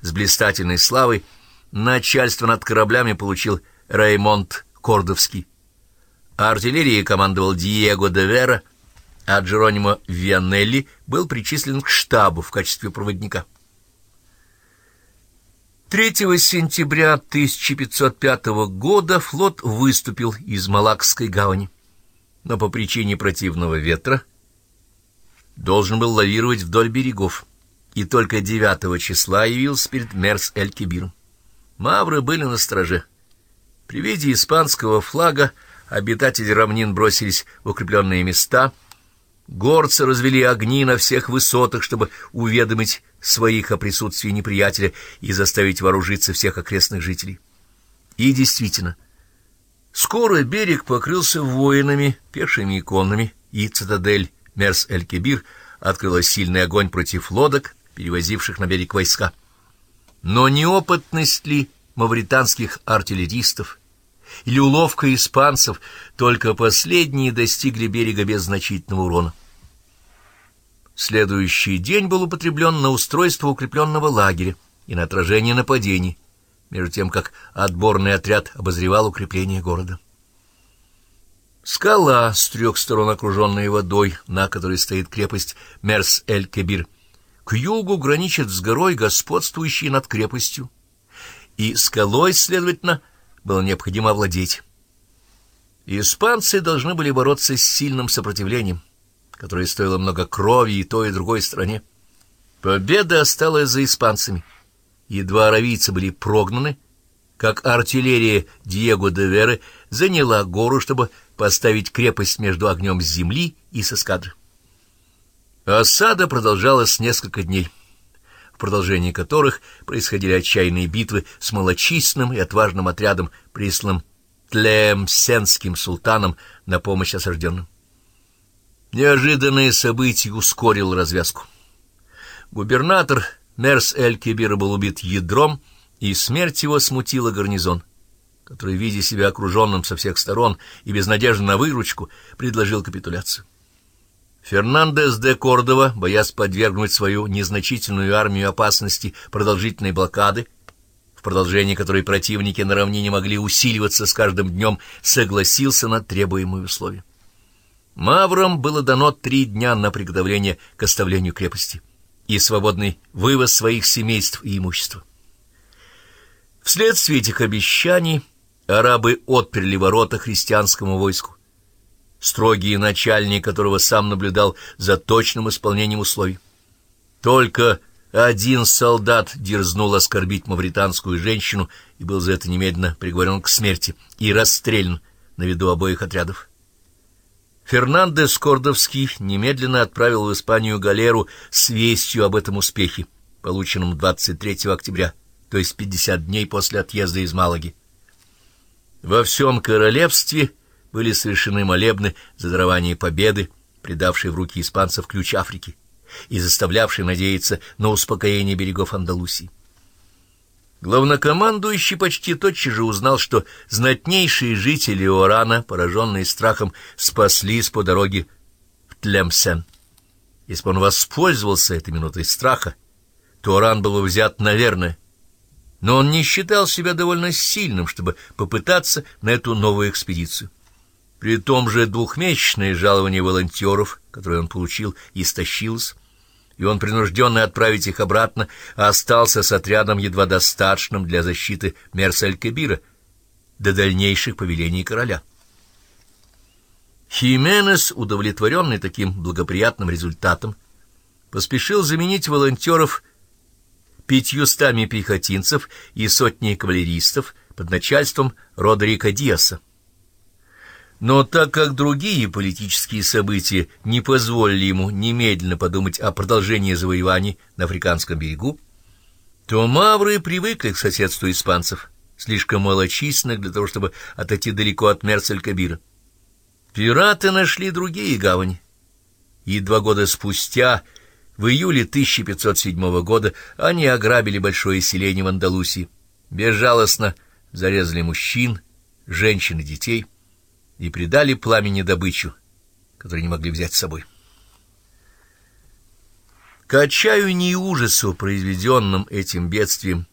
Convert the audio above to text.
с блистательной славой, начальство над кораблями получил Раймонд Кордовский. Артиллерией командовал Диего де Вера, а Джеронимо Вианелли был причислен к штабу в качестве проводника. 3 сентября 1505 года флот выступил из Малакской гавани, но по причине противного ветра должен был лавировать вдоль берегов, и только 9 числа явился перед Мерс-эль-Кибиром. Мавры были на страже. При виде испанского флага обитатели равнин бросились в укрепленные места — Горцы развели огни на всех высотах, чтобы уведомить своих о присутствии неприятеля и заставить вооружиться всех окрестных жителей. И действительно, скоро берег покрылся воинами, пешими и конными, и цитадель Мерс-эль-Кебир открыла сильный огонь против лодок, перевозивших на берег войска. Но неопытность ли мавританских артиллеристов или уловка испанцев, только последние достигли берега без значительного урона. Следующий день был употреблен на устройство укрепленного лагеря и на отражение нападений, между тем как отборный отряд обозревал укрепление города. Скала, с трех сторон окруженная водой, на которой стоит крепость Мерс-эль-Кебир, к югу граничит с горой, господствующей над крепостью, и скалой, следовательно, было необходимо овладеть. Испанцы должны были бороться с сильным сопротивлением, которое стоило много крови и той, и другой стране. Победа осталась за испанцами. Едва аравийцы были прогнаны, как артиллерия Диего де Веры заняла гору, чтобы поставить крепость между огнем с земли и с эскадры. Осада продолжалась несколько дней, в продолжении которых происходили отчаянные битвы с малочисленным и отважным отрядом, присланным Тлемсенским султаном на помощь осажденным. Неожиданное событие ускорило развязку. Губернатор Мерс Эль-Кибира был убит ядром, и смерть его смутила гарнизон, который, видя себя окруженным со всех сторон и без надежды на выручку, предложил капитуляцию. Фернандес де Кордова, боясь подвергнуть свою незначительную армию опасности продолжительной блокады, в продолжении которой противники на равнине могли усиливаться с каждым днем, согласился на требуемые условия. Маврам было дано три дня на приготовление к оставлению крепости и свободный вывоз своих семейств и имущества. Вследствие этих обещаний арабы отперли ворота христианскому войску, строгий начальник которого сам наблюдал за точным исполнением условий. Только один солдат дерзнул оскорбить мавританскую женщину и был за это немедленно приговорен к смерти и расстрелян на виду обоих отрядов. Фернандес Кордовский немедленно отправил в Испанию галеру с вестью об этом успехе, полученном 23 октября, то есть 50 дней после отъезда из Малаги. Во всем королевстве были совершены молебны за дарование победы, придавшие в руки испанцев ключ Африки и заставлявшие надеяться на успокоение берегов Андалусии. Главнокомандующий почти тотчас же узнал, что знатнейшие жители Орана, пораженные страхом, спаслись по дороге в Тлемсен. Если бы он воспользовался этой минутой страха, то Оран был бы взят, наверное, но он не считал себя довольно сильным, чтобы попытаться на эту новую экспедицию. При том же двухмесячное жалование волонтеров, которое он получил, истощилось, и он, принужденный отправить их обратно, остался с отрядом едва достаточным для защиты Мерсель-Кабира до дальнейших повелений короля. Хименес, удовлетворенный таким благоприятным результатом, поспешил заменить волонтеров пятьюстами пехотинцев и сотней кавалеристов под начальством Родерика Диаса. Но так как другие политические события не позволили ему немедленно подумать о продолжении завоеваний на Африканском берегу, то мавры привыкли к соседству испанцев, слишком малочисленных для того, чтобы отойти далеко от Мерцель-Кабира. Пираты нашли другие гавани, и два года спустя, в июле 1507 года, они ограбили большое селение в Андалусии, безжалостно зарезали мужчин, женщин и детей — и придали пламени добычу, которую не могли взять с собой. К отчаянию и ужасу, произведенным этим бедствием,